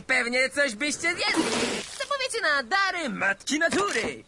Pewnie coś byście zjedli. Co powiecie na dary matki natury?